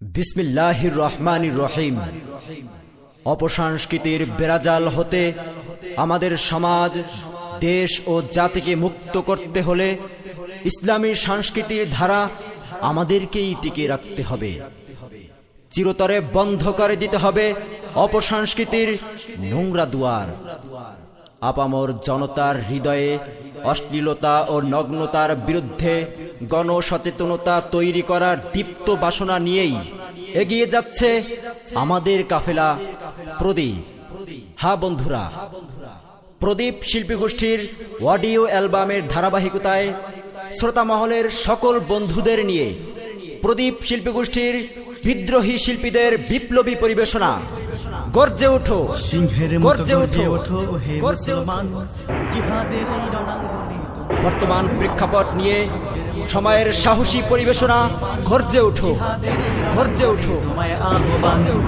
বিসমিল্লাহির রহমানির রহিম। অপসংস্কৃতির বেড়াজাল হতে আমাদের সমাজ, দেশ ও জাতিকে মুক্ত করতে হলে ইসলামী সংস্কৃতির ধারা আমাদেরকেই টিকে রাখতে হবে। চিরতরে বন্ধ করে দিতে হবে অপসংস্কৃতির নোংরা দুয়ার। আপামর জনতার হৃদয়ে অশ্লীলতা ও নগ্নতার বিরুদ্ধে গণসচেতনতা তৈরি করার দীপ্ত বাসনা নিয়েই এগিয়ে যাচ্ছে আমাদের কাফেলা প্রদীপ। হা বন্ধুরা প্রদীপ শিল্পী গোষ্ঠীর অডিও অ্যালবামের ধারাবাহিকতায় শ্রোতা মহলের সকল বন্ধুদের নিয়ে প্রদীপ শিল্পী গোষ্ঠীর বিদ্রোহী শিল্পীদের বিপ্লবী পরিবেশনা গর্জে ওঠো সিংহের গর্জে ওঠো গর্জে ওঠো। বর্তমান প্রেক্ষাপট নিয়ে সময়ের সাহসী পরিবেশনা ঘরজে উঠো ঘরজে উঠো।